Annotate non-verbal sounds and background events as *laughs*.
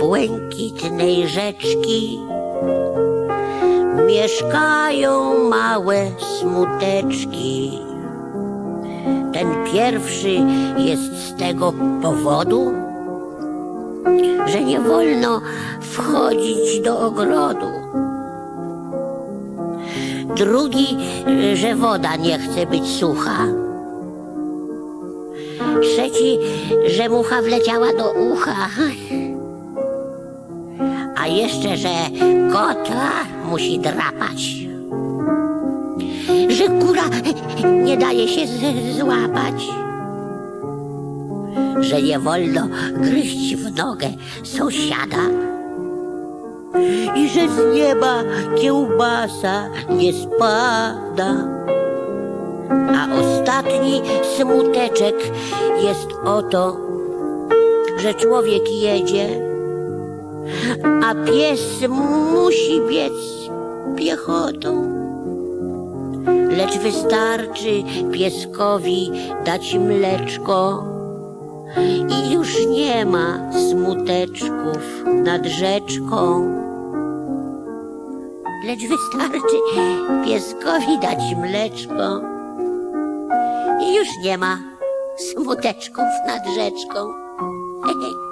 błękitnej rzeczki mieszkają małe smuteczki. Ten pierwszy jest z tego powodu, że nie wolno wchodzić do ogrodu. Drugi, że woda nie chce być sucha. Trzeci, że mucha wleciała do ucha. A jeszcze, że kota musi drapać. Że kura nie daje się złapać. Że nie wolno gryźć w nogę sąsiada. I że z nieba kiełbasa nie spada. A ostatni smuteczek jest oto, że człowiek jedzie, a pies musi biec piechotą. Lecz wystarczy pieskowi dać mleczko i już nie ma smuteczków nad rzeczką. Lecz wystarczy pieskowi dać mleczko już nie ma smuteczków nad rzeczką. *laughs*